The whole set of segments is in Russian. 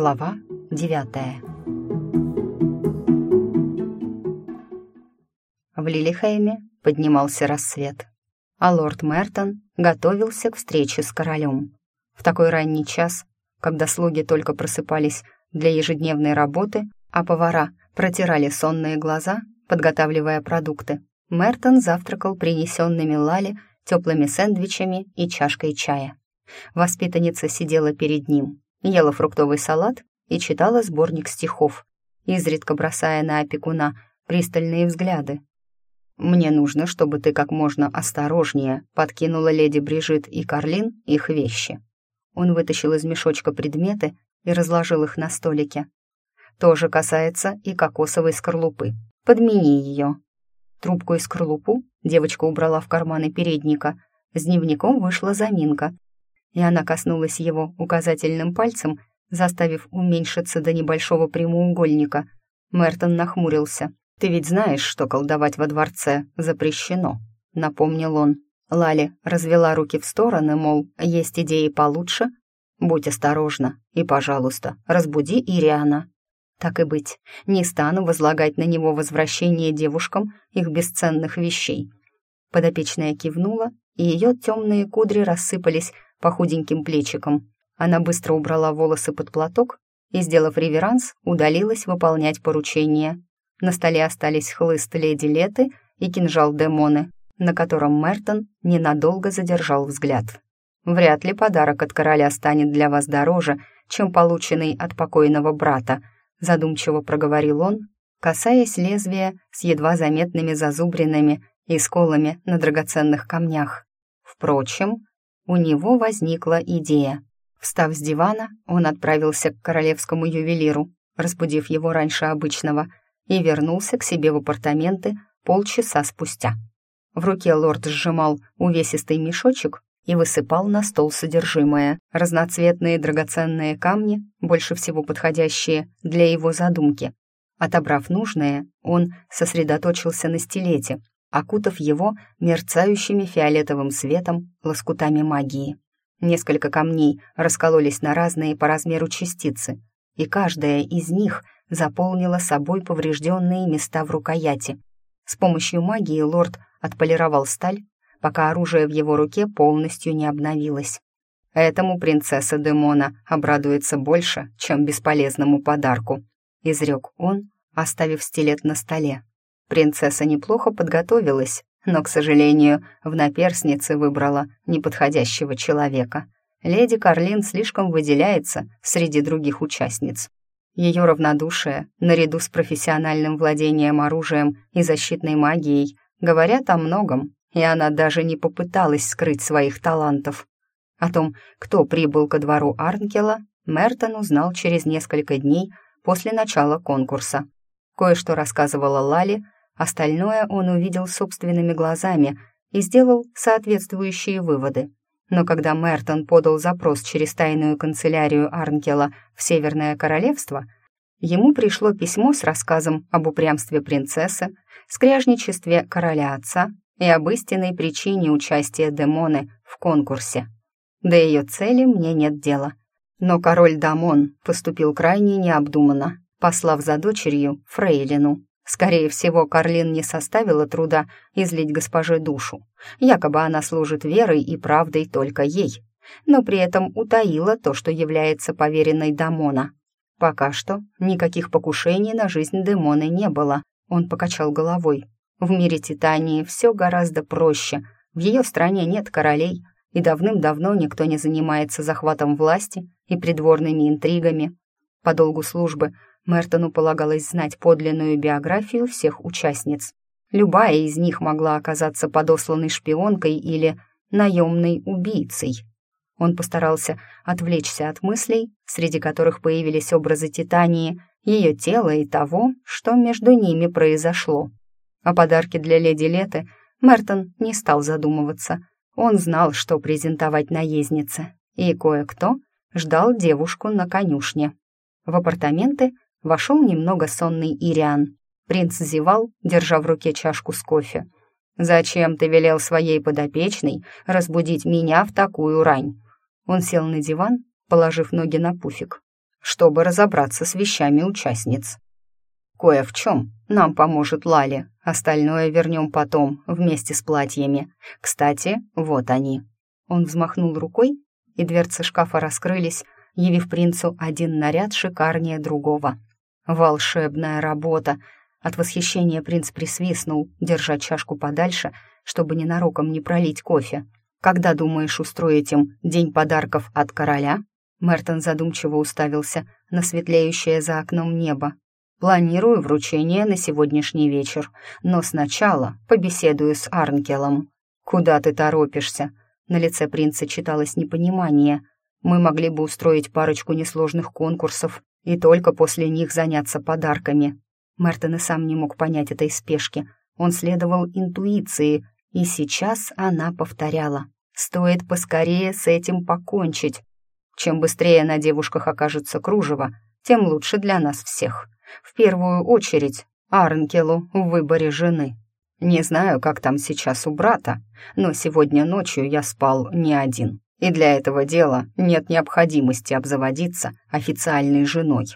Глава девятая В Лилихейме поднимался рассвет, а лорд Мертон готовился к встрече с королем. В такой ранний час, когда слуги только просыпались для ежедневной работы, а повара протирали сонные глаза, подготавливая продукты, Мертон завтракал принесенными Лали теплыми сэндвичами и чашкой чая. Воспитанница сидела перед ним, ела фруктовый салат и читала сборник стихов, изредка бросая на опекуна пристальные взгляды. «Мне нужно, чтобы ты как можно осторожнее подкинула леди Брижит и Карлин их вещи». Он вытащил из мешочка предметы и разложил их на столике. «То же касается и кокосовой скорлупы. Подмени ее». Трубку и скорлупу девочка убрала в карманы передника. С дневником вышла заминка, и она коснулась его указательным пальцем, заставив уменьшиться до небольшого прямоугольника. Мертон нахмурился. «Ты ведь знаешь, что колдовать во дворце запрещено», — напомнил он. Лали развела руки в стороны, мол, есть идеи получше. «Будь осторожна и, пожалуйста, разбуди Ириана». Так и быть, не стану возлагать на него возвращение девушкам их бесценных вещей. Подопечная кивнула, и ее темные кудри рассыпались по худеньким плечикам. Она быстро убрала волосы под платок и, сделав реверанс, удалилась выполнять поручение. На столе остались хлыст леди Леты и кинжал Демоны, на котором Мертон ненадолго задержал взгляд. «Вряд ли подарок от короля станет для вас дороже, чем полученный от покойного брата», задумчиво проговорил он, касаясь лезвия с едва заметными зазубринами и сколами на драгоценных камнях. Впрочем, у него возникла идея. Встав с дивана, он отправился к королевскому ювелиру, разбудив его раньше обычного, и вернулся к себе в апартаменты полчаса спустя. В руке лорд сжимал увесистый мешочек и высыпал на стол содержимое. Разноцветные драгоценные камни, больше всего подходящие для его задумки. Отобрав нужное, он сосредоточился на стилете, окутав его мерцающими фиолетовым светом лоскутами магии. Несколько камней раскололись на разные по размеру частицы, и каждая из них заполнила собой поврежденные места в рукояти. С помощью магии лорд отполировал сталь, пока оружие в его руке полностью не обновилось. «Этому принцесса Демона обрадуется больше, чем бесполезному подарку», — изрек он, оставив стилет на столе. Принцесса неплохо подготовилась, но, к сожалению, в наперснице выбрала неподходящего человека. Леди Карлин слишком выделяется среди других участниц. Ее равнодушие, наряду с профессиональным владением оружием и защитной магией, говорят о многом, и она даже не попыталась скрыть своих талантов. О том, кто прибыл ко двору Арнкела, Мертон узнал через несколько дней после начала конкурса. Кое-что рассказывала Лали, остальное он увидел собственными глазами и сделал соответствующие выводы. Но когда Мертон подал запрос через тайную канцелярию Арнкела в Северное Королевство, ему пришло письмо с рассказом об упрямстве принцессы, скряжничестве короля отца и об истинной причине участия Демоны в конкурсе. До ее цели мне нет дела. Но король Дамон поступил крайне необдуманно, послав за дочерью Фрейлину. Скорее всего, Карлин не составила труда излить госпоже душу. Якобы она служит верой и правдой только ей, но при этом утаила то, что является поверенной Дамона. Пока что никаких покушений на жизнь Демоны не было, он покачал головой. В мире Титании все гораздо проще. В ее стране нет королей, и давным-давно никто не занимается захватом власти и придворными интригами. По долгу службы Мертону полагалось знать подлинную биографию всех участниц. Любая из них могла оказаться подосланной шпионкой или наемной убийцей. Он постарался отвлечься от мыслей, среди которых появились образы Титании, ее тела и того, что между ними произошло. О подарке для леди Леты Мертон не стал задумываться. Он знал, что презентовать наезднице, и кое-кто ждал девушку на конюшне. В апартаменты вошел немного сонный Ириан. Принц зевал, держа в руке чашку с кофе. «Зачем ты велел своей подопечной разбудить меня в такую рань?» Он сел на диван, положив ноги на пуфик. чтобы разобраться с вещами участниц. Кое в чем нам поможет Лали, остальное вернем потом, вместе с платьями. Кстати, вот они». Он взмахнул рукой, и дверцы шкафа раскрылись, явив принцу один наряд шикарнее другого. «Волшебная работа!» От восхищения принц присвистнул, держа чашку подальше, чтобы ненароком не пролить кофе. «Когда думаешь устроить им день подарков от короля?» Мертон задумчиво уставился на светлеющее за окном небо. «Планирую вручение на сегодняшний вечер, но сначала побеседую с Арнкелом». «Куда ты торопишься?» На лице принца читалось непонимание. «Мы могли бы устроить парочку несложных конкурсов и только после них заняться подарками». Мертон и сам не мог понять этой спешки. Он следовал интуиции, и сейчас она повторяла. «Стоит поскорее с этим покончить. Чем быстрее на девушках окажется кружево, тем лучше для нас всех. В первую очередь Арнкелу в выборе жены. Не знаю, как там сейчас у брата, но сегодня ночью я спал не один. И для этого дела нет необходимости обзаводиться официальной женой.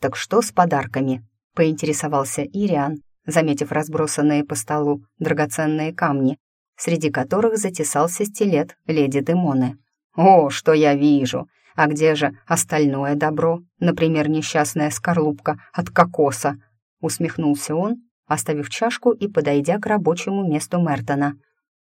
«Так что с подарками?» — поинтересовался Ириан, заметив разбросанные по столу драгоценные камни, среди которых затесался стилет леди Демоны. «О, что я вижу! А где же остальное добро? Например, несчастная скорлупка от кокоса?» Усмехнулся он, оставив чашку и подойдя к рабочему месту Мертона.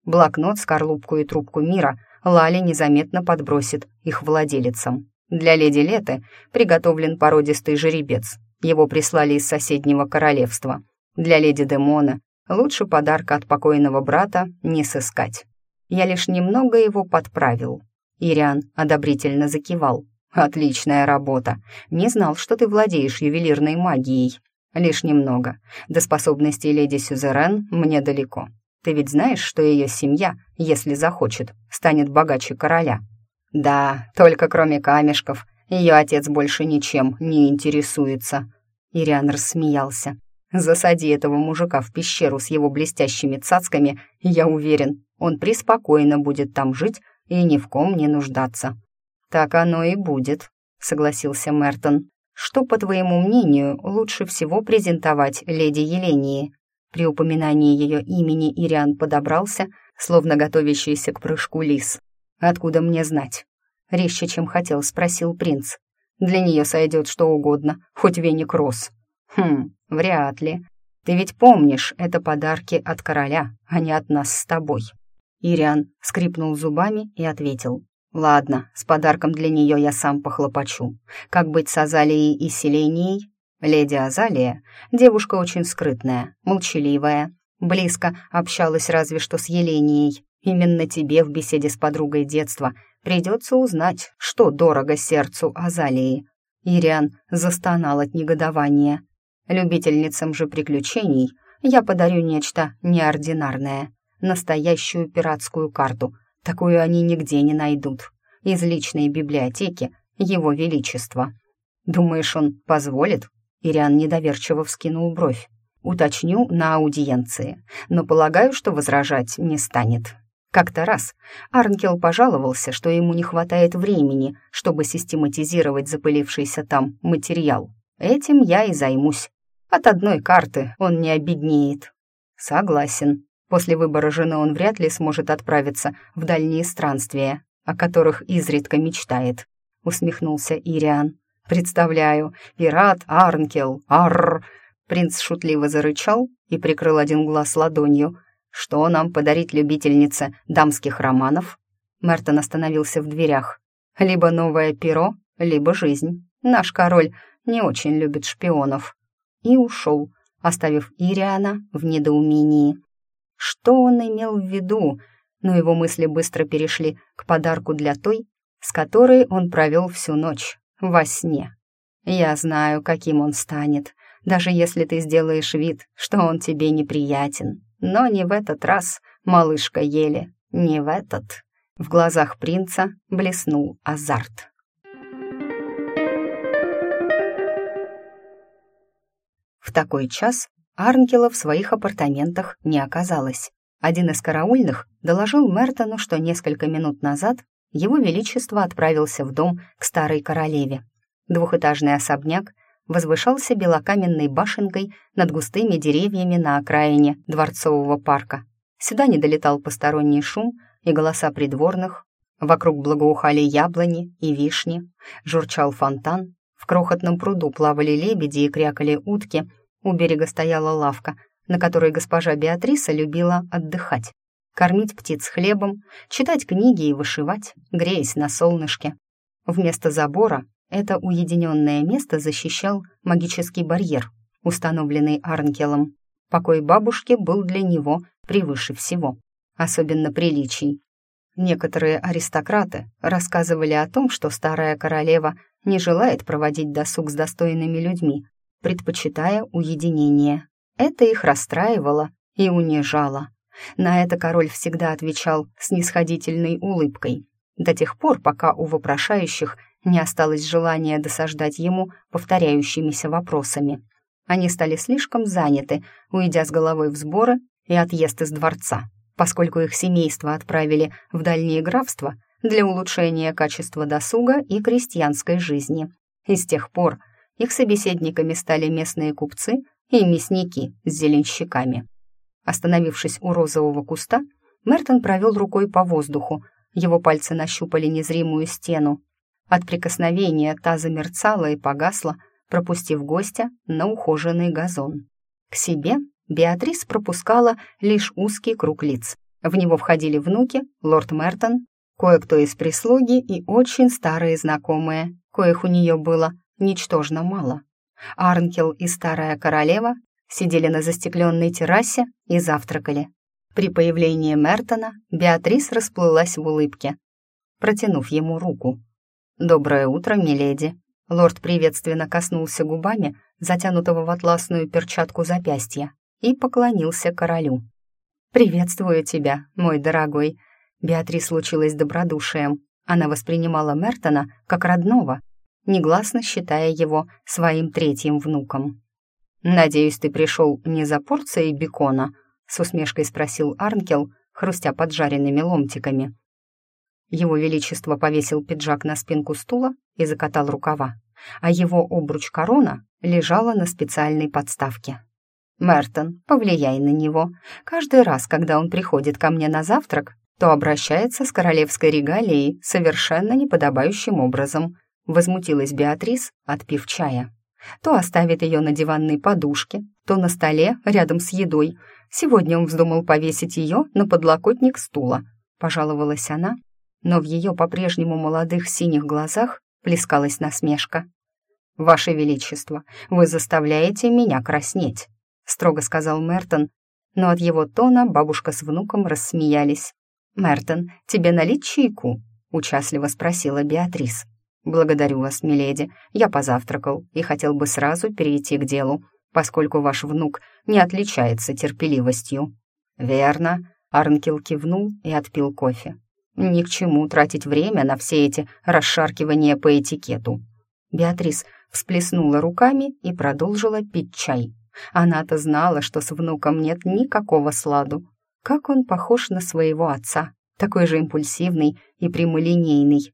Блокнот, скорлупку и трубку мира Лали незаметно подбросит их владелицам. Для леди Леты приготовлен породистый жеребец. Его прислали из соседнего королевства. Для леди Демона лучше подарка от покойного брата не сыскать. Я лишь немного его подправил. Ириан одобрительно закивал. «Отличная работа. Не знал, что ты владеешь ювелирной магией. Лишь немного. До способностей леди Сюзерен мне далеко. Ты ведь знаешь, что ее семья, если захочет, станет богаче короля?» «Да, только кроме камешков. Ее отец больше ничем не интересуется». Ириан рассмеялся. «Засади этого мужика в пещеру с его блестящими цацками, я уверен, он преспокойно будет там жить и ни в ком не нуждаться». «Так оно и будет», — согласился Мертон. «Что, по твоему мнению, лучше всего презентовать леди Елении?» При упоминании ее имени Ириан подобрался, словно готовящийся к прыжку лис. «Откуда мне знать?» Резче, чем хотел, спросил принц. «Для нее сойдет что угодно, хоть веник роз». «Хм, вряд ли. Ты ведь помнишь, это подарки от короля, а не от нас с тобой». Ириан скрипнул зубами и ответил. «Ладно, с подарком для нее я сам похлопочу. Как быть с Азалией и Селенией?» Леди Азалия — девушка очень скрытная, молчаливая, близко общалась разве что с Еленией. Именно тебе в беседе с подругой детства придется узнать, что дорого сердцу Азалии. Ириан застонал от негодования. Любительницам же приключений я подарю нечто неординарное настоящую пиратскую карту. Такую они нигде не найдут. Из личной библиотеки Его Величества. Думаешь, он позволит? Ириан недоверчиво вскинул бровь. Уточню на аудиенции, но полагаю, что возражать не станет. Как-то раз Арнкел пожаловался, что ему не хватает времени, чтобы систематизировать запылившийся там материал. Этим я и займусь. От одной карты он не обеднеет. Согласен, После выбора жены он вряд ли сможет отправиться в дальние странствия, о которых изредка мечтает», — усмехнулся Ириан. «Представляю, пират Арнкел, арр!» Принц шутливо зарычал и прикрыл один глаз ладонью. «Что нам подарить любительнице дамских романов?» Мертон остановился в дверях. «Либо новое перо, либо жизнь. Наш король не очень любит шпионов». И ушел, оставив Ириана в недоумении. Что он имел в виду? Но его мысли быстро перешли к подарку для той, с которой он провел всю ночь, во сне. «Я знаю, каким он станет, даже если ты сделаешь вид, что он тебе неприятен. Но не в этот раз, малышка Еле, не в этот». В глазах принца блеснул азарт. В такой час Арнкела в своих апартаментах не оказалось. Один из караульных доложил Мертону, что несколько минут назад его Величество отправился в дом к старой королеве. Двухэтажный особняк возвышался белокаменной башенкой над густыми деревьями на окраине дворцового парка. Сюда не долетал посторонний шум и голоса придворных. Вокруг благоухали яблони и вишни, журчал фонтан, в крохотном пруду плавали лебеди и крякали утки, у берега стояла лавка, на которой госпожа Беатриса любила отдыхать, кормить птиц хлебом, читать книги и вышивать, греясь на солнышке. Вместо забора это уединенное место защищал магический барьер, установленный Арнкелом. Покой бабушки был для него превыше всего, особенно приличий. Некоторые аристократы рассказывали о том, что старая королева не желает проводить досуг с достойными людьми, предпочитая уединение. Это их расстраивало и унижало. На это король всегда отвечал снисходительной улыбкой, до тех пор, пока у вопрошающих не осталось желания досаждать ему повторяющимися вопросами. Они стали слишком заняты, уйдя с головой в сборы и отъезд из дворца, поскольку их семейство отправили в дальние графства для улучшения качества досуга и крестьянской жизни. И с тех пор их собеседниками стали местные купцы и мясники с зеленщиками. Остановившись у розового куста, Мертон провел рукой по воздуху, его пальцы нащупали незримую стену, от прикосновения та замерцала и погасла, пропустив гостя на ухоженный газон. К себе Беатрис пропускала лишь узкий круг лиц. В него входили внуки, лорд Мертон, кое-кто из прислуги и очень старые знакомые, коих у нее было ничтожно мало. Арнкел и старая королева сидели на застекленной террасе и завтракали. При появлении Мертона Беатрис расплылась в улыбке, протянув ему руку. «Доброе утро, миледи!» Лорд приветственно коснулся губами затянутого в атласную перчатку запястья и поклонился королю. «Приветствую тебя, мой дорогой!» Беатрис случилась добродушием. Она воспринимала Мертона как родного, негласно считая его своим третьим внуком. «Надеюсь, ты пришел не за порцией бекона?» — с усмешкой спросил Арнкел, хрустя поджаренными ломтиками. Его Величество повесил пиджак на спинку стула и закатал рукава, а его обруч-корона лежала на специальной подставке. «Мертон, повлияй на него. Каждый раз, когда он приходит ко мне на завтрак, то обращается с королевской регалией совершенно неподобающим образом», возмутилась Беатрис, отпив чая. То оставит ее на диванной подушке, то на столе рядом с едой. Сегодня он вздумал повесить ее на подлокотник стула. Пожаловалась она, но в ее по-прежнему молодых синих глазах плескалась насмешка. «Ваше Величество, вы заставляете меня краснеть», — строго сказал Мертон, но от его тона бабушка с внуком рассмеялись. «Мертон, тебе налить чайку?» — участливо спросила Беатрис. «Благодарю вас, миледи. Я позавтракал и хотел бы сразу перейти к делу, поскольку ваш внук не отличается терпеливостью». «Верно», — Арнкел кивнул и отпил кофе. Ни к чему тратить время на все эти расшаркивания по этикету. Беатрис всплеснула руками и продолжила пить чай. Она-то знала, что с внуком нет никакого сладу. Как он похож на своего отца, такой же импульсивный и прямолинейный.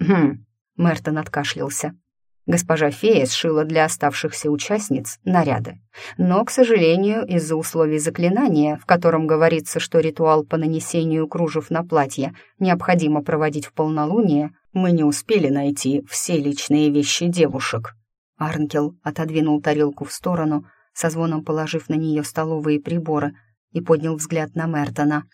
«Хм», — Мертон откашлялся. Госпожа фея сшила для оставшихся участниц наряды. Но, к сожалению, из-за условий заклинания, в котором говорится, что ритуал по нанесению кружев на платье необходимо проводить в полнолуние, мы не успели найти все личные вещи девушек. Арнкел отодвинул тарелку в сторону, со звоном положив на нее столовые приборы, и поднял взгляд на Мертона.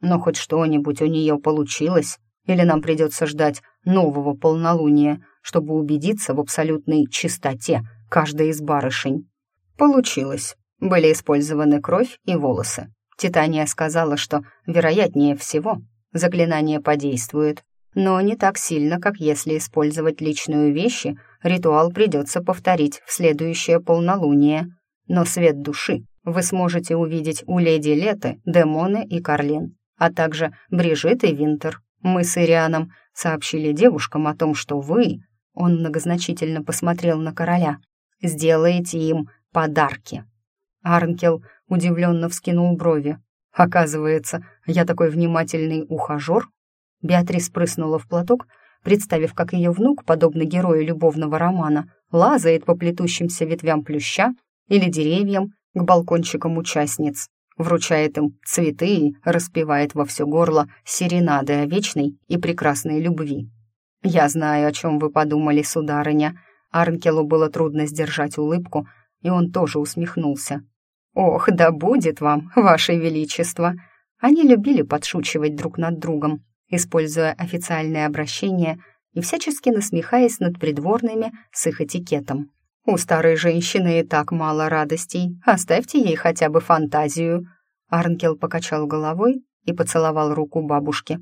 «Но хоть что-нибудь у нее получилось, или нам придется ждать нового полнолуния, чтобы убедиться в абсолютной чистоте каждой из барышень. Получилось. Были использованы кровь и волосы. Титания сказала, что, вероятнее всего, заклинание подействует, но не так сильно, как если использовать личную вещи, ритуал придется повторить в следующее полнолуние. Но свет души вы сможете увидеть у леди Леты, Демоны и Карлин, а также Брижит и Винтер. Мы с Ирианом сообщили девушкам о том, что вы он многозначительно посмотрел на короля. «Сделаете им подарки». Арнкел удивленно вскинул брови. «Оказывается, я такой внимательный ухажер?» Беатрис прыснула в платок, представив, как ее внук, подобно герою любовного романа, лазает по плетущимся ветвям плюща или деревьям к балкончикам участниц, вручает им цветы и распевает во все горло серенады о вечной и прекрасной любви. «Я знаю, о чем вы подумали, сударыня». Арнкелу было трудно сдержать улыбку, и он тоже усмехнулся. «Ох, да будет вам, ваше величество!» Они любили подшучивать друг над другом, используя официальное обращение и всячески насмехаясь над придворными с их этикетом. «У старой женщины и так мало радостей, оставьте ей хотя бы фантазию». Арнкел покачал головой и поцеловал руку бабушки.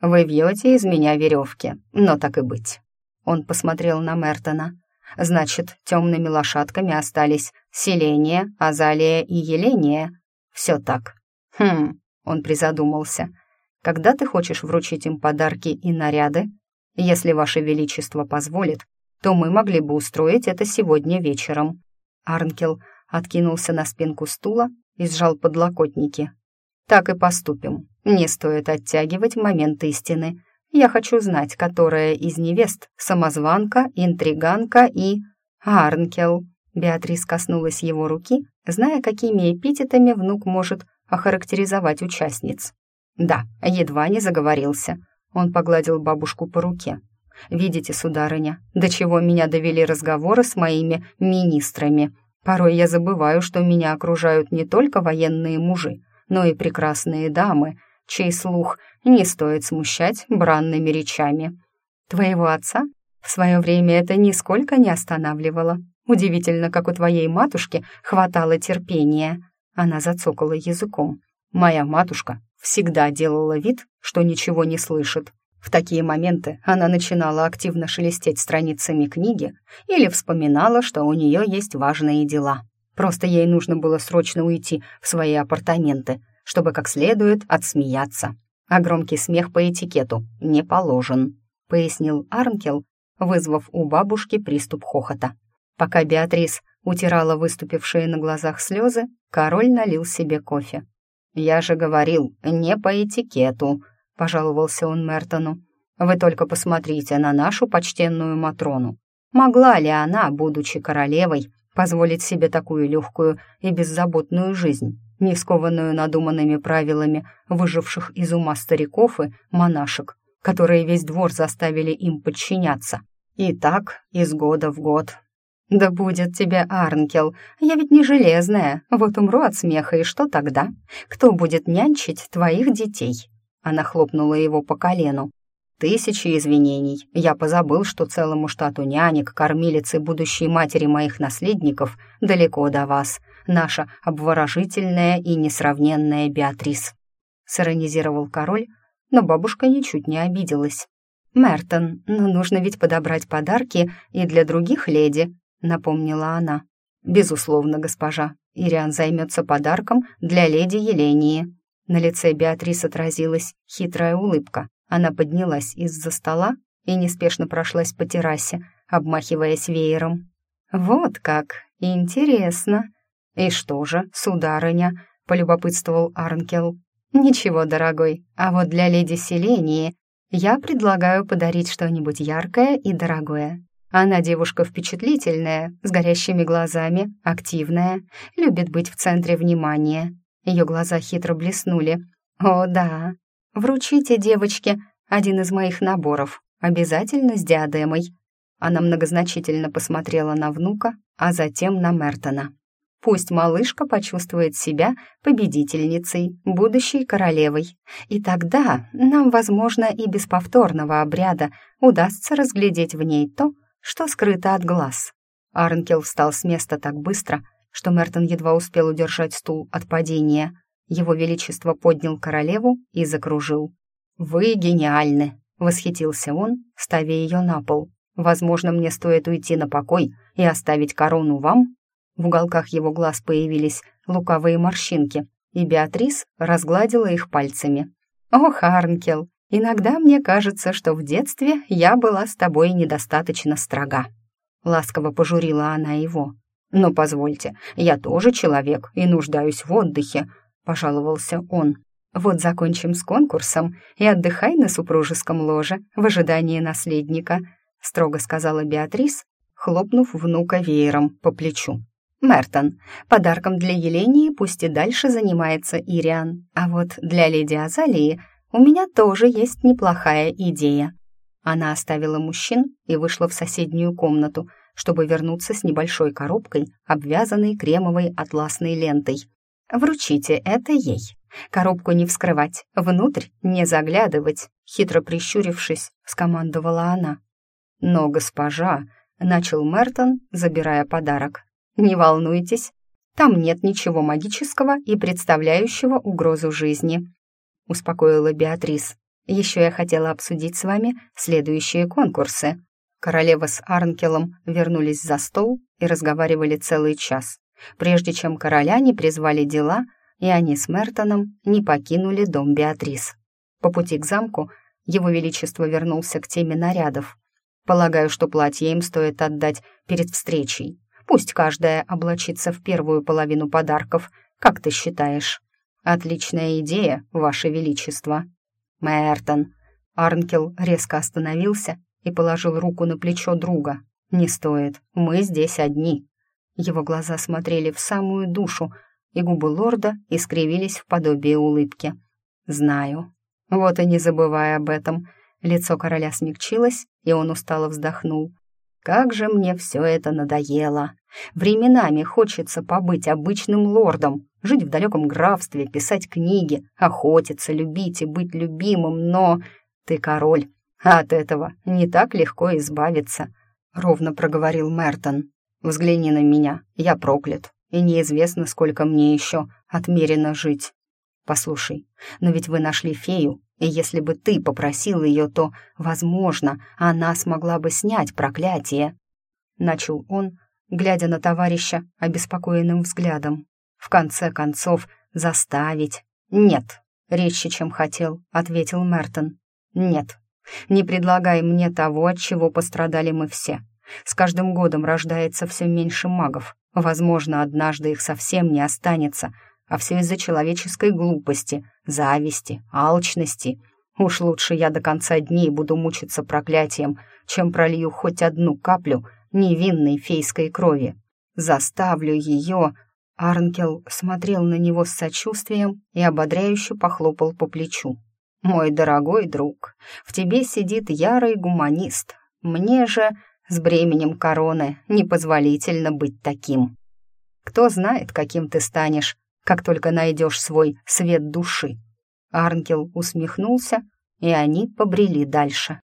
«Вы вьете из меня веревки, но так и быть». Он посмотрел на Мертона. «Значит, темными лошадками остались Селения, Азалия и Еления?» «Все так». «Хм», — он призадумался. «Когда ты хочешь вручить им подарки и наряды? Если Ваше Величество позволит, то мы могли бы устроить это сегодня вечером». Арнкел откинулся на спинку стула и сжал подлокотники. «Так и поступим. Не стоит оттягивать момент истины. Я хочу знать, которая из невест — самозванка, интриганка и... Арнкел». Беатрис коснулась его руки, зная, какими эпитетами внук может охарактеризовать участниц. «Да, едва не заговорился». Он погладил бабушку по руке. «Видите, сударыня, до чего меня довели разговоры с моими министрами. Порой я забываю, что меня окружают не только военные мужи, но и прекрасные дамы, чей слух не стоит смущать бранными речами. Твоего отца в свое время это нисколько не останавливало. Удивительно, как у твоей матушки хватало терпения. Она зацокала языком. Моя матушка всегда делала вид, что ничего не слышит. В такие моменты она начинала активно шелестеть страницами книги или вспоминала, что у нее есть важные дела. Просто ей нужно было срочно уйти в свои апартаменты, чтобы как следует отсмеяться. А громкий смех по этикету не положен, пояснил Арнкел, вызвав у бабушки приступ хохота. Пока Беатрис утирала выступившие на глазах слезы, король налил себе кофе. «Я же говорил, не по этикету», — пожаловался он Мертону. «Вы только посмотрите на нашу почтенную Матрону. Могла ли она, будучи королевой, позволить себе такую легкую и беззаботную жизнь? не скованную надуманными правилами выживших из ума стариков и монашек, которые весь двор заставили им подчиняться. И так из года в год. «Да будет тебе, Арнкел, я ведь не железная, вот умру от смеха, и что тогда? Кто будет нянчить твоих детей?» Она хлопнула его по колену. Тысячи извинений. Я позабыл, что целому штату нянек, кормилиц и будущей матери моих наследников далеко до вас. Наша обворожительная и несравненная Беатрис. Сиронизировал король, но бабушка ничуть не обиделась. «Мертон, ну нужно ведь подобрать подарки и для других леди», — напомнила она. «Безусловно, госпожа. Ириан займется подарком для леди Елении». На лице Беатрис отразилась хитрая улыбка. Она поднялась из-за стола и неспешно прошлась по террасе, обмахиваясь веером. «Вот как! Интересно!» «И что же, сударыня?» — полюбопытствовал Арнкел. «Ничего, дорогой, а вот для леди Селении я предлагаю подарить что-нибудь яркое и дорогое. Она девушка впечатлительная, с горящими глазами, активная, любит быть в центре внимания». Ее глаза хитро блеснули. «О, да, «Вручите девочке один из моих наборов, обязательно с диадемой». Она многозначительно посмотрела на внука, а затем на Мертона. «Пусть малышка почувствует себя победительницей, будущей королевой. И тогда нам, возможно, и без повторного обряда удастся разглядеть в ней то, что скрыто от глаз». Арнкел встал с места так быстро, что Мертон едва успел удержать стул от падения — его Величество поднял королеву и закружил. «Вы гениальны!» — восхитился он, ставя ее на пол. «Возможно, мне стоит уйти на покой и оставить корону вам?» В уголках его глаз появились лукавые морщинки, и Беатрис разгладила их пальцами. «Ох, Арнкел, иногда мне кажется, что в детстве я была с тобой недостаточно строга». Ласково пожурила она его. «Но позвольте, я тоже человек и нуждаюсь в отдыхе, пожаловался он. Вот закончим с конкурсом и отдыхай на супружеском ложе в ожидании наследника», — строго сказала Беатрис, хлопнув внука веером по плечу. «Мертон, подарком для Елении пусть и дальше занимается Ириан, а вот для леди Азалии у меня тоже есть неплохая идея». Она оставила мужчин и вышла в соседнюю комнату, чтобы вернуться с небольшой коробкой, обвязанной кремовой атласной лентой. «Вручите это ей. Коробку не вскрывать, внутрь не заглядывать», хитро прищурившись, скомандовала она. «Но госпожа», — начал Мертон, забирая подарок, «не волнуйтесь, там нет ничего магического и представляющего угрозу жизни», — успокоила Беатрис. «Еще я хотела обсудить с вами следующие конкурсы». Королева с Арнкелом вернулись за стол и разговаривали целый час, прежде чем короля не призвали дела, и они с Мертоном не покинули дом Беатрис. По пути к замку его Величество вернулся к теме нарядов. Полагаю, что платье им стоит отдать перед встречей. Пусть каждая облачится в первую половину подарков, как ты считаешь? Отличная идея, Ваше Величество. Мертон. Арнкел резко остановился и положил руку на плечо друга. «Не стоит, мы здесь одни». Его глаза смотрели в самую душу, и губы лорда искривились в подобие улыбки. «Знаю. Вот и не забывай об этом». Лицо короля смягчилось, и он устало вздохнул. «Как же мне все это надоело! Временами хочется побыть обычным лордом, жить в далеком графстве, писать книги, охотиться, любить и быть любимым, но ты король, а от этого не так легко избавиться», — ровно проговорил Мертон. «Взгляни на меня, я проклят, и неизвестно, сколько мне еще отмерено жить. Послушай, но ведь вы нашли фею, и если бы ты попросил ее, то, возможно, она смогла бы снять проклятие». Начал он, глядя на товарища обеспокоенным взглядом. «В конце концов, заставить...» «Нет», — резче, чем хотел, — ответил Мертон. «Нет, не предлагай мне того, от чего пострадали мы все. С каждым годом рождается все меньше магов. Возможно, однажды их совсем не останется, а все из-за человеческой глупости, зависти, алчности. Уж лучше я до конца дней буду мучиться проклятием, чем пролью хоть одну каплю невинной фейской крови. Заставлю ее... Арнкел смотрел на него с сочувствием и ободряюще похлопал по плечу. Мой дорогой друг, в тебе сидит ярый гуманист. Мне же с бременем короны непозволительно быть таким. Кто знает, каким ты станешь, как только найдешь свой свет души. Арнкел усмехнулся, и они побрели дальше.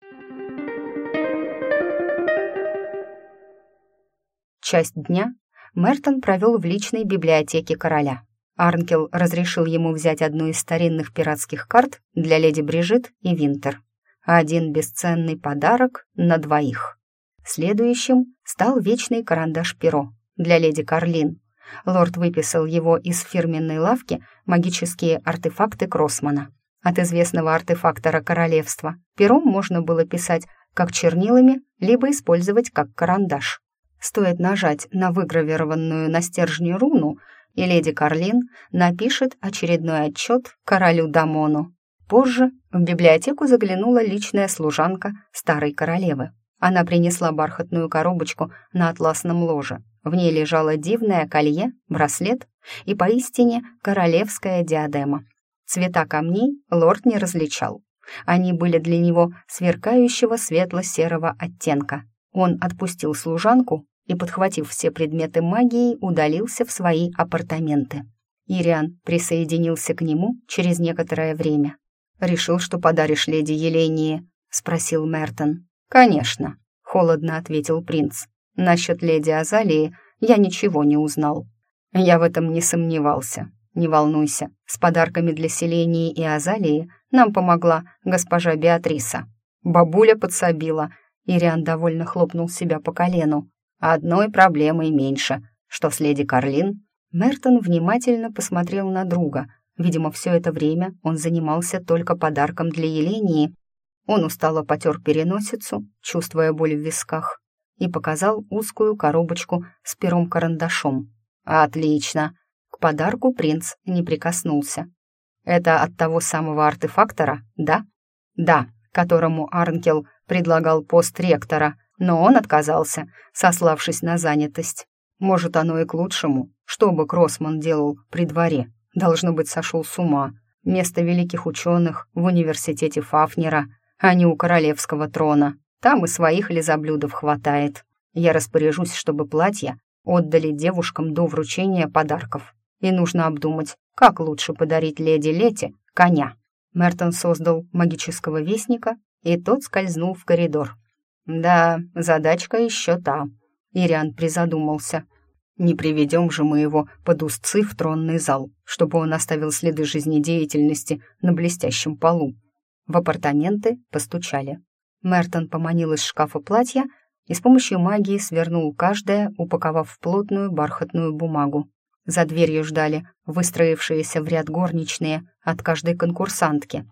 Часть дня Мертон провел в личной библиотеке короля. Арнкел разрешил ему взять одну из старинных пиратских карт для леди Брижит и Винтер. Один бесценный подарок на двоих. Следующим стал вечный карандаш-перо для леди Карлин. Лорд выписал его из фирменной лавки магические артефакты Кроссмана. От известного артефактора королевства пером можно было писать как чернилами, либо использовать как карандаш. Стоит нажать на выгравированную на стержне руну — и леди Карлин напишет очередной отчет королю Дамону. Позже в библиотеку заглянула личная служанка старой королевы. Она принесла бархатную коробочку на атласном ложе. В ней лежало дивное колье, браслет и поистине королевская диадема. Цвета камней лорд не различал. Они были для него сверкающего светло-серого оттенка. Он отпустил служанку и, подхватив все предметы магии, удалился в свои апартаменты. Ириан присоединился к нему через некоторое время. «Решил, что подаришь леди Елении?» — спросил Мертон. «Конечно», — холодно ответил принц. «Насчет леди Азалии я ничего не узнал». «Я в этом не сомневался. Не волнуйся, с подарками для Селении и Азалии нам помогла госпожа Беатриса. Бабуля подсобила». Ириан довольно хлопнул себя по колену. Одной проблемой меньше, что с леди Карлин. Мертон внимательно посмотрел на друга. Видимо, все это время он занимался только подарком для Елении. Он устало потер переносицу, чувствуя боль в висках, и показал узкую коробочку с пером-карандашом. «Отлично!» К подарку принц не прикоснулся. Это от того самого артефактора, да? Да, которому Арнкел предлагал пост ректора, но он отказался, сославшись на занятость. Может, оно и к лучшему. Что бы Кроссман делал при дворе? Должно быть, сошел с ума. Место великих ученых в университете Фафнера, а не у королевского трона. Там и своих лизоблюдов хватает. Я распоряжусь, чтобы платья отдали девушкам до вручения подарков. И нужно обдумать, как лучше подарить леди Лете коня. Мертон создал магического вестника, и тот скользнул в коридор. Да, задачка еще та. Ириан призадумался. Не приведем же мы его под узцы в тронный зал, чтобы он оставил следы жизнедеятельности на блестящем полу. В апартаменты постучали. Мертон поманил из шкафа платья и с помощью магии свернул каждое, упаковав в плотную бархатную бумагу. За дверью ждали выстроившиеся в ряд горничные от каждой конкурсантки.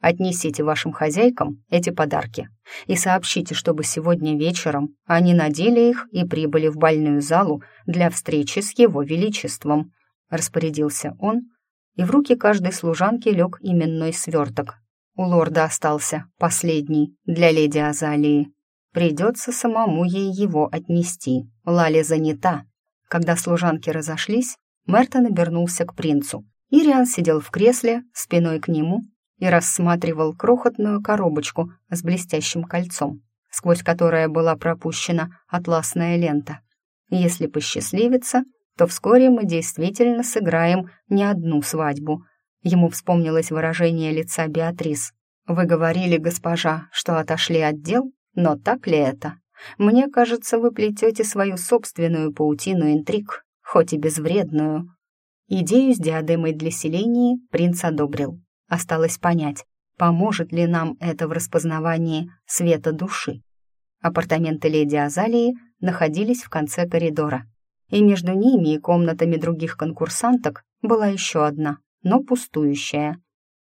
«Отнесите вашим хозяйкам эти подарки и сообщите, чтобы сегодня вечером они надели их и прибыли в больную залу для встречи с его величеством», — распорядился он, и в руки каждой служанки лег именной сверток. У лорда остался последний для леди Азалии. Придется самому ей его отнести. Лали занята. Когда служанки разошлись, Мертон обернулся к принцу. Ириан сидел в кресле, спиной к нему, и рассматривал крохотную коробочку с блестящим кольцом, сквозь которое была пропущена атласная лента. Если посчастливится, то вскоре мы действительно сыграем не одну свадьбу. Ему вспомнилось выражение лица Беатрис. «Вы говорили, госпожа, что отошли от дел, но так ли это? Мне кажется, вы плетете свою собственную паутину интриг, хоть и безвредную». Идею с диадемой для селении принц одобрил. Осталось понять, поможет ли нам это в распознавании света души. Апартаменты леди Азалии находились в конце коридора, и между ними и комнатами других конкурсанток была еще одна, но пустующая.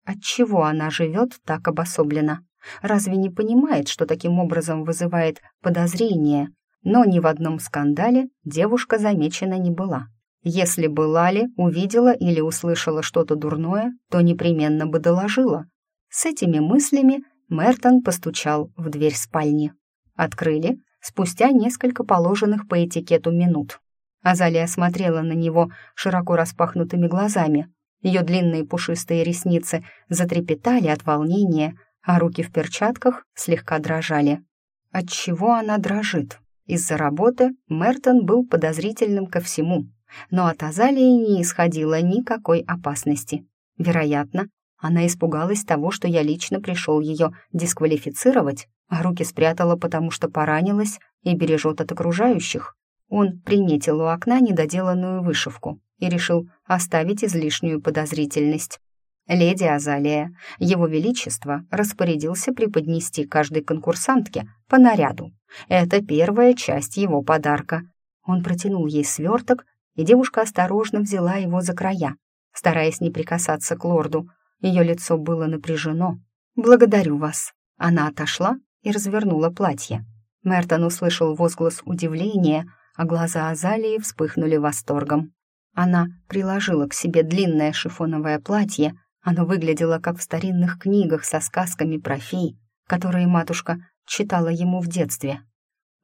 Отчего она живет так обособленно? Разве не понимает, что таким образом вызывает подозрение? Но ни в одном скандале девушка замечена не была. Если бы Лали увидела или услышала что-то дурное, то непременно бы доложила. С этими мыслями Мертон постучал в дверь спальни. Открыли спустя несколько положенных по этикету минут. Азалия смотрела на него широко распахнутыми глазами. Ее длинные пушистые ресницы затрепетали от волнения, а руки в перчатках слегка дрожали. Отчего она дрожит? Из-за работы Мертон был подозрительным ко всему, но от Азалии не исходило никакой опасности. Вероятно, она испугалась того, что я лично пришел ее дисквалифицировать, а руки спрятала, потому что поранилась и бережет от окружающих. Он приметил у окна недоделанную вышивку и решил оставить излишнюю подозрительность. Леди Азалия, его величество, распорядился преподнести каждой конкурсантке по наряду. Это первая часть его подарка. Он протянул ей сверток и девушка осторожно взяла его за края, стараясь не прикасаться к лорду. Ее лицо было напряжено. «Благодарю вас». Она отошла и развернула платье. Мертон услышал возглас удивления, а глаза Азалии вспыхнули восторгом. Она приложила к себе длинное шифоновое платье, оно выглядело как в старинных книгах со сказками про фей, которые матушка читала ему в детстве.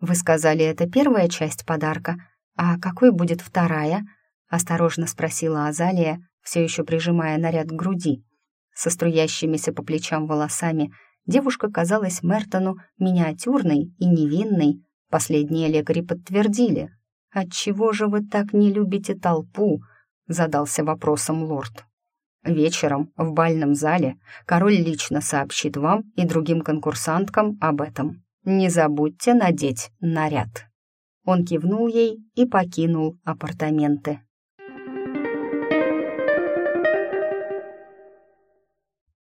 «Вы сказали, это первая часть подарка?» «А какой будет вторая?» — осторожно спросила Азалия, все еще прижимая наряд к груди. Со струящимися по плечам волосами девушка казалась Мертону миниатюрной и невинной. Последние лекари подтвердили. «Отчего же вы так не любите толпу?» — задался вопросом лорд. «Вечером в бальном зале король лично сообщит вам и другим конкурсанткам об этом. Не забудьте надеть наряд». Он кивнул ей и покинул апартаменты.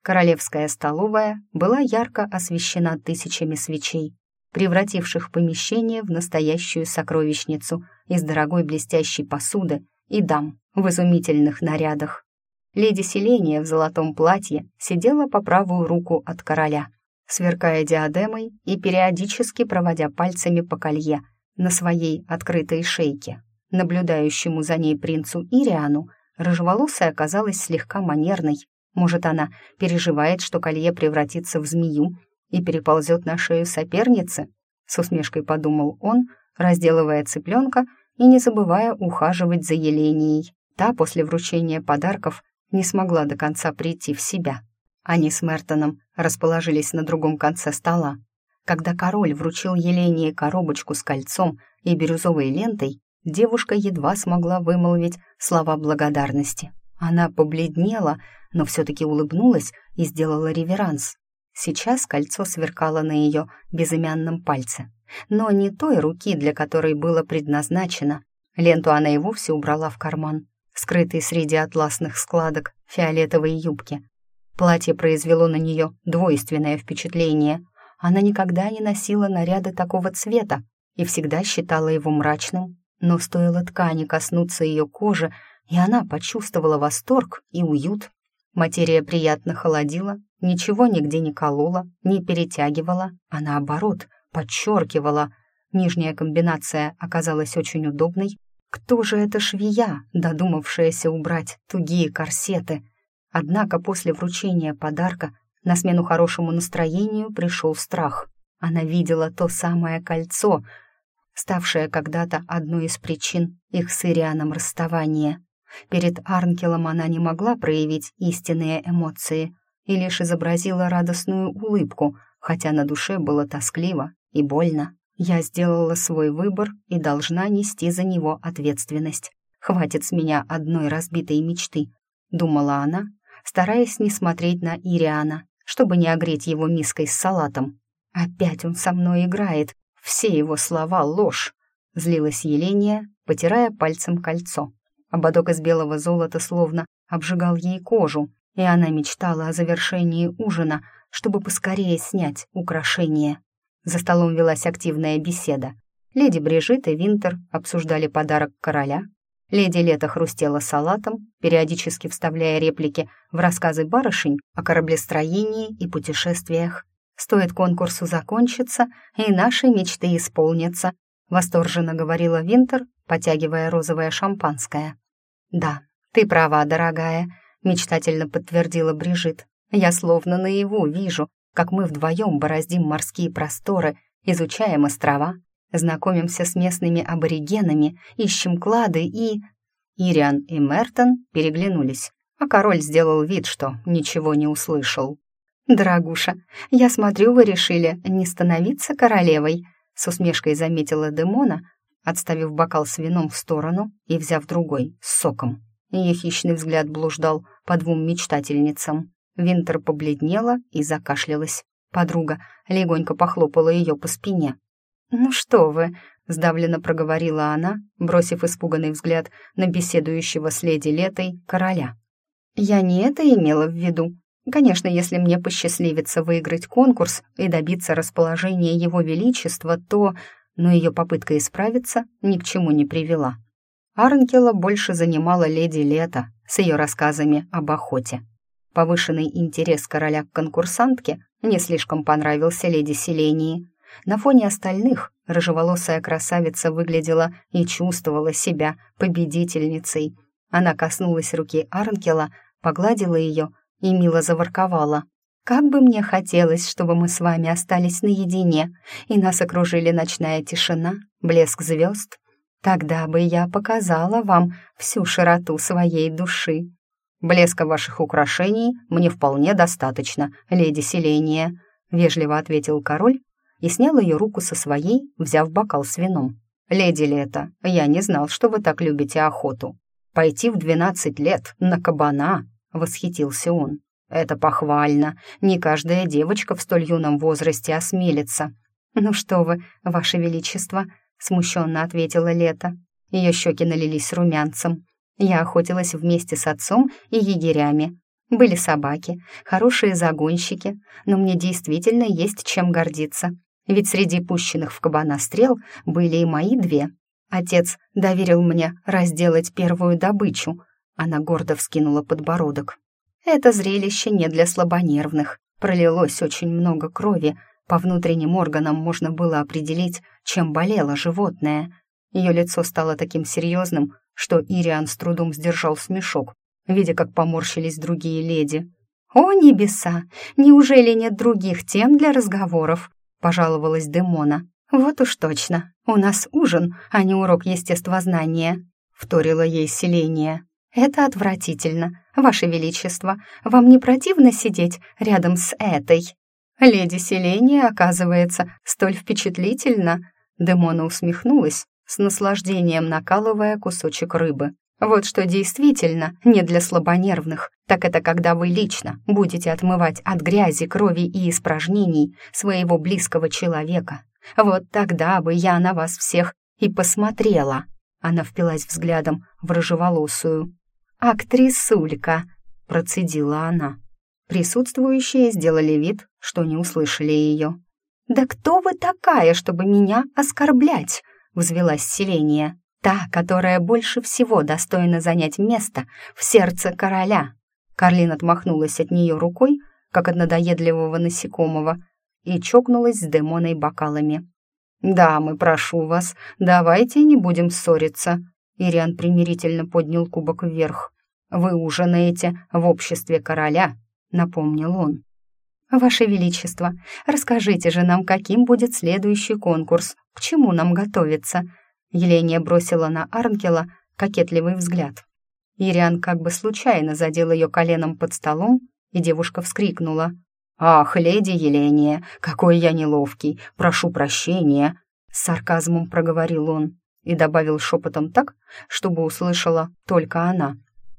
Королевская столовая была ярко освещена тысячами свечей, превративших помещение в настоящую сокровищницу из дорогой блестящей посуды и дам в изумительных нарядах. Леди Селения в золотом платье сидела по правую руку от короля, сверкая диадемой и периодически проводя пальцами по колье — на своей открытой шейке. Наблюдающему за ней принцу Ириану рыжеволосая оказалась слегка манерной, Может, она переживает, что колье превратится в змею и переползет на шею соперницы? С усмешкой подумал он, разделывая цыпленка и не забывая ухаживать за Еленией. Та после вручения подарков не смогла до конца прийти в себя. Они с Мертоном расположились на другом конце стола. Когда король вручил Елене коробочку с кольцом и бирюзовой лентой, девушка едва смогла вымолвить слова благодарности. Она побледнела, но все-таки улыбнулась и сделала реверанс. Сейчас кольцо сверкало на ее безымянном пальце, но не той руки, для которой было предназначено. Ленту она и вовсе убрала в карман, скрытый среди атласных складок фиолетовой юбки. Платье произвело на нее двойственное впечатление. Она никогда не носила наряды такого цвета и всегда считала его мрачным, но стоило ткани коснуться ее кожи, и она почувствовала восторг и уют. Материя приятно холодила, ничего нигде не колола, не перетягивала, а наоборот, подчеркивала. Нижняя комбинация оказалась очень удобной. Кто же эта швея, додумавшаяся убрать тугие корсеты? Однако после вручения подарка на смену хорошему настроению пришел страх. Она видела то самое кольцо, ставшее когда-то одной из причин их с Ирианом расставания. Перед Арнкелом она не могла проявить истинные эмоции и лишь изобразила радостную улыбку, хотя на душе было тоскливо и больно. Я сделала свой выбор и должна нести за него ответственность. Хватит с меня одной разбитой мечты, думала она, стараясь не смотреть на Ириана, чтобы не огреть его миской с салатом. Опять он со мной играет, все его слова — ложь. Злилась Еления, потирая пальцем кольцо. Ободок из белого золота словно обжигал ей кожу, и она мечтала о завершении ужина, чтобы поскорее снять украшение. За столом велась активная беседа. Леди Брижит и Винтер обсуждали подарок короля. Леди Лето хрустела салатом, периодически вставляя реплики в рассказы барышень о кораблестроении и путешествиях. «Стоит конкурсу закончиться, и наши мечты исполнятся», — восторженно говорила Винтер, потягивая розовое шампанское. «Да, ты права, дорогая», — мечтательно подтвердила Брижит. «Я словно наяву вижу, как мы вдвоем бороздим морские просторы, изучаем острова, знакомимся с местными аборигенами, ищем клады и...» Ириан и Мертон переглянулись, а король сделал вид, что ничего не услышал. «Дорогуша, я смотрю, вы решили не становиться королевой», с усмешкой заметила Демона, отставив бокал с вином в сторону и взяв другой, с соком. Ее хищный взгляд блуждал по двум мечтательницам. Винтер побледнела и закашлялась. Подруга легонько похлопала ее по спине. «Ну что вы», — сдавленно проговорила она, бросив испуганный взгляд на беседующего с леди Летой короля. «Я не это имела в виду. Конечно, если мне посчастливится выиграть конкурс и добиться расположения его величества, то но ее попытка исправиться ни к чему не привела. Арнкела больше занимала леди Лето с ее рассказами об охоте. Повышенный интерес короля к конкурсантке не слишком понравился леди Селении. На фоне остальных рыжеволосая красавица выглядела и чувствовала себя победительницей. Она коснулась руки Арнкела, погладила ее и мило заворковала. Как бы мне хотелось, чтобы мы с вами остались наедине, и нас окружили ночная тишина, блеск звезд. Тогда бы я показала вам всю широту своей души. Блеска ваших украшений мне вполне достаточно, леди Селения, вежливо ответил король и снял ее руку со своей, взяв бокал с вином. «Леди Лето, я не знал, что вы так любите охоту. Пойти в двенадцать лет на кабана!» — восхитился он. «Это похвально. Не каждая девочка в столь юном возрасте осмелится». «Ну что вы, ваше величество», — смущенно ответила Лето. Ее щеки налились румянцем. Я охотилась вместе с отцом и егерями. Были собаки, хорошие загонщики, но мне действительно есть чем гордиться. Ведь среди пущенных в кабана стрел были и мои две. Отец доверил мне разделать первую добычу. Она гордо вскинула подбородок. Это зрелище не для слабонервных. Пролилось очень много крови, по внутренним органам можно было определить, чем болело животное. Ее лицо стало таким серьезным, что Ириан с трудом сдержал смешок, видя, как поморщились другие леди. «О, небеса! Неужели нет других тем для разговоров?» — пожаловалась Демона. «Вот уж точно. У нас ужин, а не урок естествознания», — вторила ей селение. «Это отвратительно. Ваше Величество, вам не противно сидеть рядом с этой?» «Леди Селения, оказывается, столь впечатлительно», — Демона усмехнулась, с наслаждением накалывая кусочек рыбы. Вот что действительно не для слабонервных, так это когда вы лично будете отмывать от грязи, крови и испражнений своего близкого человека. Вот тогда бы я на вас всех и посмотрела. Она впилась взглядом в рыжеволосую. «Актрисулька!» — процедила она. Присутствующие сделали вид, что не услышали ее. «Да кто вы такая, чтобы меня оскорблять?» — взвелась Селения та, которая больше всего достойна занять место в сердце короля. Карлин отмахнулась от нее рукой, как от надоедливого насекомого, и чокнулась с Демоной бокалами. «Дамы, прошу вас, давайте не будем ссориться», Ириан примирительно поднял кубок вверх. «Вы ужинаете в обществе короля», — напомнил он. «Ваше Величество, расскажите же нам, каким будет следующий конкурс, к чему нам готовиться?» Еления бросила на Арнкела кокетливый взгляд. Ириан как бы случайно задел ее коленом под столом, и девушка вскрикнула. «Ах, леди Еления, какой я неловкий! Прошу прощения!» С сарказмом проговорил он и добавил шепотом так, чтобы услышала только она.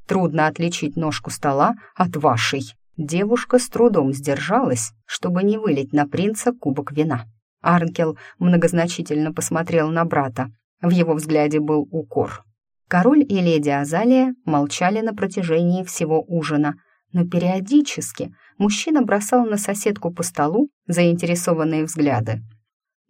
«Трудно отличить ножку стола от вашей». Девушка с трудом сдержалась, чтобы не вылить на принца кубок вина. Арнкел многозначительно посмотрел на брата, в его взгляде был укор. Король и леди Азалия молчали на протяжении всего ужина, но периодически мужчина бросал на соседку по столу заинтересованные взгляды.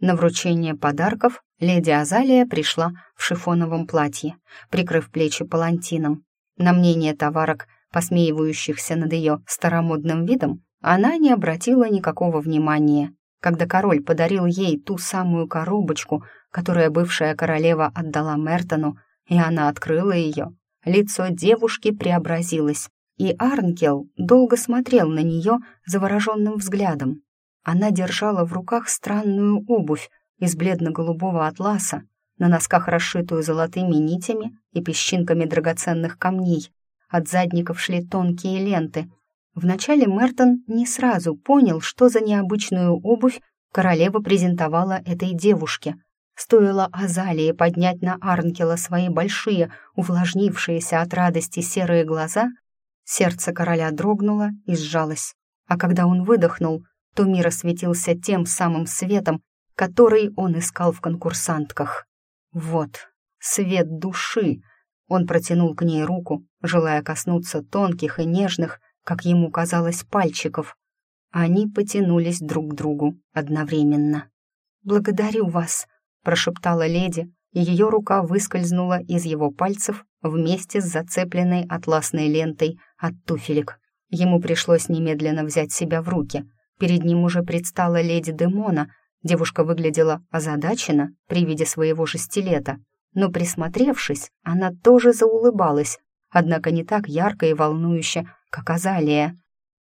На вручение подарков леди Азалия пришла в шифоновом платье, прикрыв плечи палантином. На мнение товарок, посмеивающихся над ее старомодным видом, она не обратила никакого внимания. Когда король подарил ей ту самую коробочку, которую бывшая королева отдала Мертону, и она открыла ее, лицо девушки преобразилось, и Арнкел долго смотрел на нее завороженным взглядом. Она держала в руках странную обувь из бледно-голубого атласа, на носках расшитую золотыми нитями и песчинками драгоценных камней. От задников шли тонкие ленты, Вначале Мертон не сразу понял, что за необычную обувь королева презентовала этой девушке. Стоило Азалии поднять на Арнкела свои большие, увлажнившиеся от радости серые глаза, сердце короля дрогнуло и сжалось. А когда он выдохнул, то мир осветился тем самым светом, который он искал в конкурсантках. Вот, свет души. Он протянул к ней руку, желая коснуться тонких и нежных, как ему казалось, пальчиков. Они потянулись друг к другу одновременно. «Благодарю вас», — прошептала леди, и ее рука выскользнула из его пальцев вместе с зацепленной атласной лентой от туфелек. Ему пришлось немедленно взять себя в руки. Перед ним уже предстала леди Демона. Девушка выглядела озадаченно при виде своего же стилета. Но присмотревшись, она тоже заулыбалась, однако не так ярко и волнующе, как Азалия.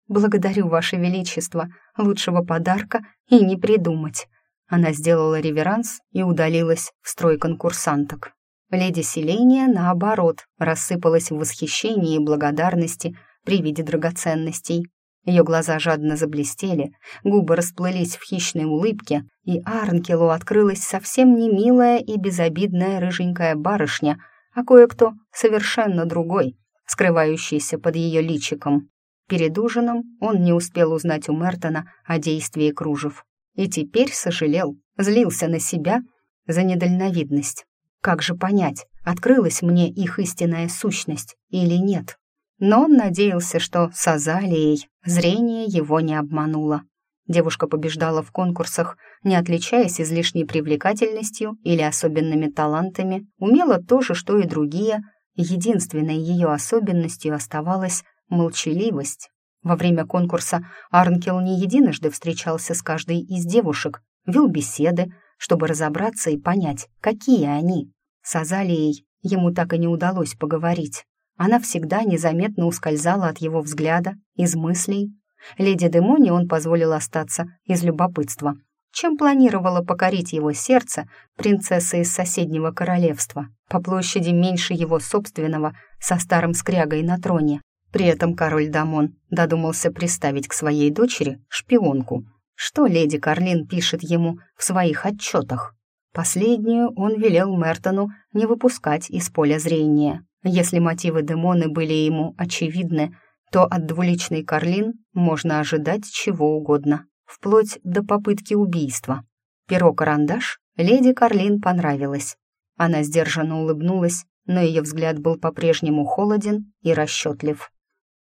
«Благодарю, Ваше Величество, лучшего подарка и не придумать». Она сделала реверанс и удалилась в строй конкурсанток. Леди Селения, наоборот, рассыпалась в восхищении и благодарности при виде драгоценностей. Ее глаза жадно заблестели, губы расплылись в хищной улыбке, и Арнкелу открылась совсем не милая и безобидная рыженькая барышня, а кое-кто совершенно другой, скрывающийся под ее личиком. Перед ужином он не успел узнать у Мертона о действии кружев. И теперь сожалел, злился на себя за недальновидность. Как же понять, открылась мне их истинная сущность или нет? Но он надеялся, что с Азалией зрение его не обмануло. Девушка побеждала в конкурсах, не отличаясь излишней привлекательностью или особенными талантами, умела то же, что и другие, Единственной ее особенностью оставалась молчаливость. Во время конкурса Арнкел не единожды встречался с каждой из девушек, вел беседы, чтобы разобраться и понять, какие они. С Азалией ему так и не удалось поговорить. Она всегда незаметно ускользала от его взгляда, из мыслей. Леди Демоне он позволил остаться из любопытства, чем планировала покорить его сердце принцесса из соседнего королевства, по площади меньше его собственного, со старым скрягой на троне. При этом король Дамон додумался приставить к своей дочери шпионку. Что леди Карлин пишет ему в своих отчетах? Последнюю он велел Мертону не выпускать из поля зрения. Если мотивы Демоны были ему очевидны, то от двуличной Карлин можно ожидать чего угодно, вплоть до попытки убийства. Перо-карандаш леди Карлин понравилось. Она сдержанно улыбнулась, но ее взгляд был по-прежнему холоден и расчетлив.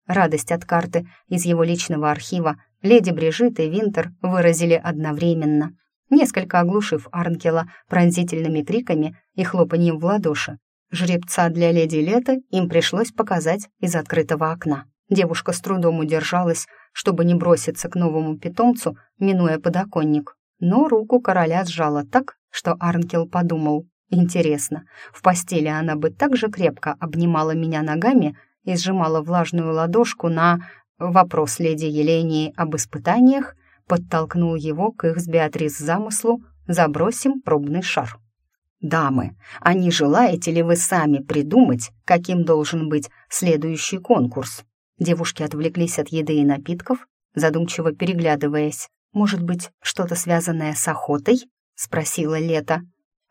Радость от карты из его личного архива леди Брижит и Винтер выразили одновременно, несколько оглушив Арнкела пронзительными криками и хлопаньем в ладоши. Жребца для леди Лето им пришлось показать из открытого окна. Девушка с трудом удержалась, чтобы не броситься к новому питомцу, минуя подоконник. Но руку короля сжала так, что Арнкел подумал, интересно, в постели она бы так же крепко обнимала меня ногами и сжимала влажную ладошку на вопрос леди Елении об испытаниях, подтолкнул его к их с Беатрис замыслу «забросим пробный шар». «Дамы, а не желаете ли вы сами придумать, каким должен быть следующий конкурс?» Девушки отвлеклись от еды и напитков, задумчиво переглядываясь. «Может быть, что-то связанное с охотой?» — спросила Лето.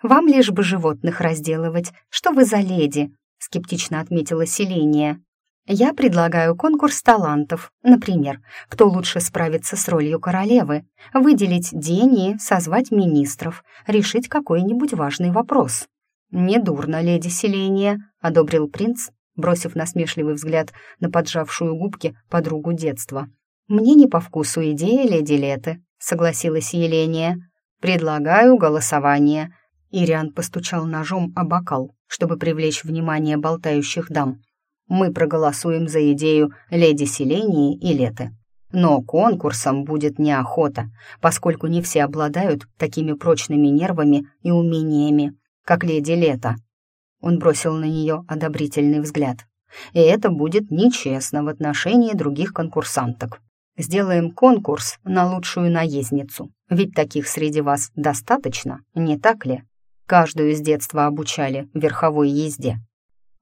«Вам лишь бы животных разделывать. Что вы за леди?» — скептично отметила Селения. Я предлагаю конкурс талантов. Например, кто лучше справится с ролью королевы, выделить день и созвать министров, решить какой-нибудь важный вопрос. «Недурно, леди Селения», — одобрил принц, бросив насмешливый взгляд на поджавшую губки подругу детства. «Мне не по вкусу идея леди Леты», — согласилась Еления. «Предлагаю голосование». Ириан постучал ножом о бокал, чтобы привлечь внимание болтающих дам мы проголосуем за идею леди Селении и Леты. Но конкурсом будет неохота, поскольку не все обладают такими прочными нервами и умениями, как леди Лето. Он бросил на нее одобрительный взгляд. И это будет нечестно в отношении других конкурсанток. Сделаем конкурс на лучшую наездницу, ведь таких среди вас достаточно, не так ли? Каждую с детства обучали верховой езде,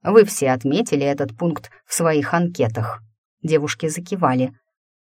вы все отметили этот пункт в своих анкетах». Девушки закивали.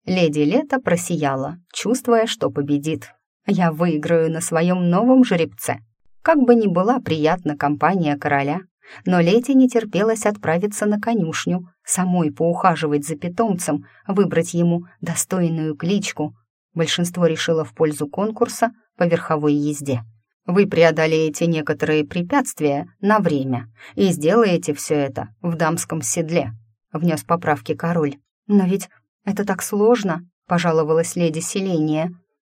Леди Лето просияла, чувствуя, что победит. «Я выиграю на своем новом жеребце». Как бы ни была приятна компания короля, но Лети не терпелось отправиться на конюшню, самой поухаживать за питомцем, выбрать ему достойную кличку. Большинство решило в пользу конкурса по верховой езде. Вы преодолеете некоторые препятствия на время и сделаете все это в дамском седле», — внес поправки король. «Но ведь это так сложно», — пожаловалась леди Селения.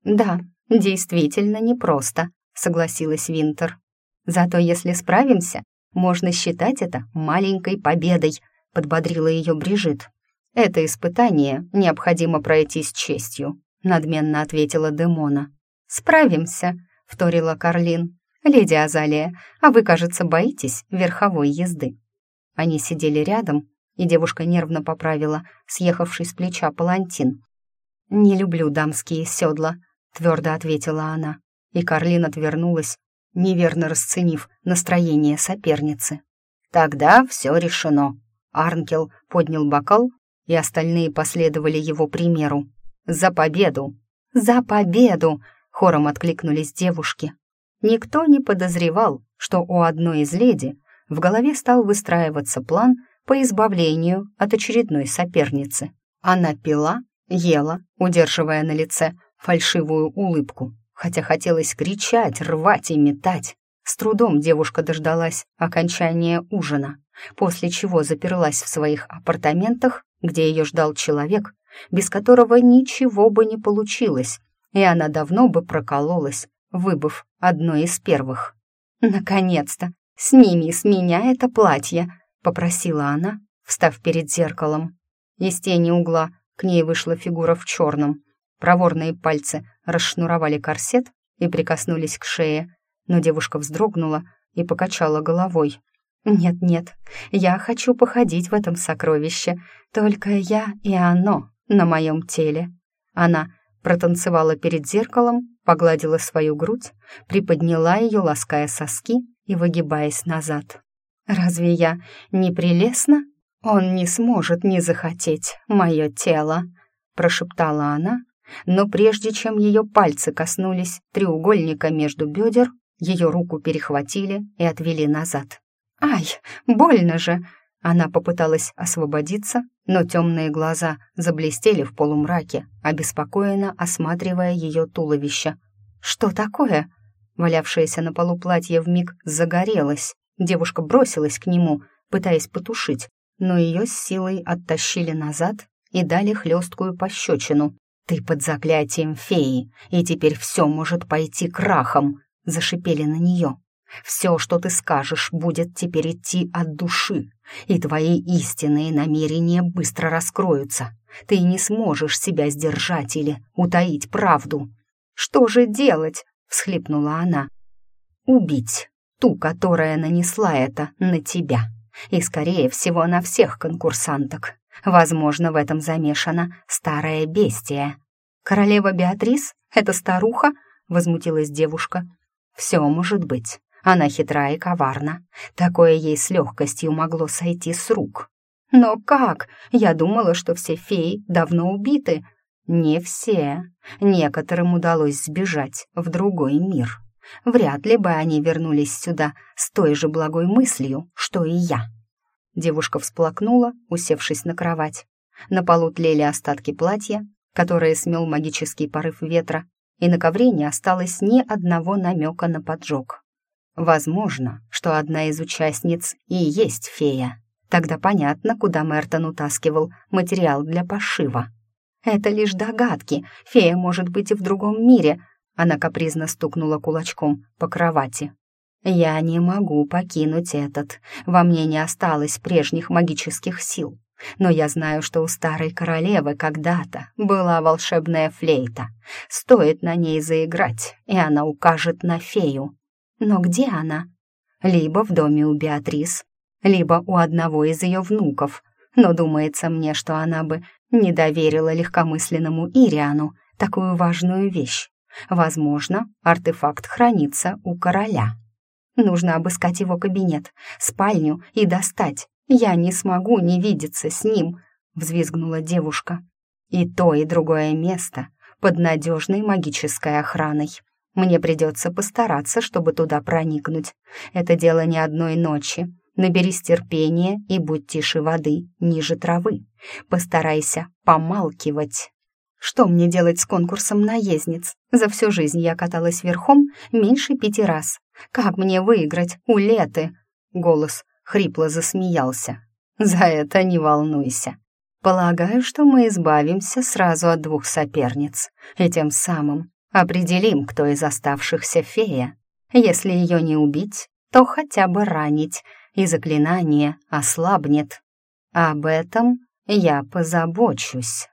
«Да, действительно непросто», — согласилась Винтер. «Зато если справимся, можно считать это маленькой победой», — подбодрила ее Брижит. «Это испытание необходимо пройти с честью», — надменно ответила Демона. «Справимся», — вторила Карлин. «Леди Азалия, а вы, кажется, боитесь верховой езды». Они сидели рядом, и девушка нервно поправила съехавший с плеча палантин. «Не люблю дамские седла», — твердо ответила она, и Карлин отвернулась, неверно расценив настроение соперницы. «Тогда все решено». Арнкел поднял бокал, и остальные последовали его примеру. «За победу!» «За победу!» Хором откликнулись девушки. Никто не подозревал, что у одной из леди в голове стал выстраиваться план по избавлению от очередной соперницы. Она пила, ела, удерживая на лице фальшивую улыбку, хотя хотелось кричать, рвать и метать. С трудом девушка дождалась окончания ужина, после чего заперлась в своих апартаментах, где ее ждал человек, без которого ничего бы не получилось, и она давно бы прокололась, выбыв одной из первых. «Наконец-то! Сними с меня это платье!» — попросила она, встав перед зеркалом. Из тени угла к ней вышла фигура в черном. Проворные пальцы расшнуровали корсет и прикоснулись к шее, но девушка вздрогнула и покачала головой. «Нет-нет, я хочу походить в этом сокровище, только я и оно на моем теле». Она протанцевала перед зеркалом, погладила свою грудь, приподняла ее, лаская соски и выгибаясь назад. «Разве я не прелестна? Он не сможет не захотеть мое тело», прошептала она, но прежде чем ее пальцы коснулись треугольника между бедер, ее руку перехватили и отвели назад. «Ай, больно же!» Она попыталась освободиться, но темные глаза заблестели в полумраке, обеспокоенно осматривая ее туловище. «Что такое?» Валявшееся на полу платье вмиг загорелось. Девушка бросилась к нему, пытаясь потушить, но ее с силой оттащили назад и дали хлесткую пощечину. «Ты под заклятием феи, и теперь все может пойти крахом!» — зашипели на нее. «Все, что ты скажешь, будет теперь идти от души, и твои истинные намерения быстро раскроются. Ты не сможешь себя сдержать или утаить правду». «Что же делать?» — всхлипнула она. «Убить ту, которая нанесла это на тебя, и, скорее всего, на всех конкурсанток. Возможно, в этом замешана старая бестия. Королева Беатрис? Это старуха? Возмутилась девушка. Все может быть. Она хитра и коварна. Такое ей с легкостью могло сойти с рук. Но как? Я думала, что все феи давно убиты. Не все. Некоторым удалось сбежать в другой мир. Вряд ли бы они вернулись сюда с той же благой мыслью, что и я. Девушка всплакнула, усевшись на кровать. На полу тлели остатки платья, которое смел магический порыв ветра, и на ковре не осталось ни одного намека на поджог. Возможно, что одна из участниц и есть фея. Тогда понятно, куда Мертон утаскивал материал для пошива. Это лишь догадки. Фея может быть и в другом мире. Она капризно стукнула кулачком по кровати. Я не могу покинуть этот. Во мне не осталось прежних магических сил. Но я знаю, что у старой королевы когда-то была волшебная флейта. Стоит на ней заиграть, и она укажет на фею. Но где она? Либо в доме у Беатрис, либо у одного из ее внуков. Но думается мне, что она бы не доверила легкомысленному Ириану такую важную вещь. Возможно, артефакт хранится у короля. Нужно обыскать его кабинет, спальню и достать. Я не смогу не видеться с ним», — взвизгнула девушка. «И то, и другое место под надежной магической охраной. Мне придется постараться, чтобы туда проникнуть. Это дело не одной ночи. Наберись терпения и будь тише воды, ниже травы. Постарайся помалкивать». Что мне делать с конкурсом наездниц? За всю жизнь я каталась верхом меньше пяти раз. Как мне выиграть у Леты?» Голос хрипло засмеялся. «За это не волнуйся. Полагаю, что мы избавимся сразу от двух соперниц, и тем самым определим, кто из оставшихся фея. Если ее не убить, то хотя бы ранить, и заклинание ослабнет. Об этом я позабочусь».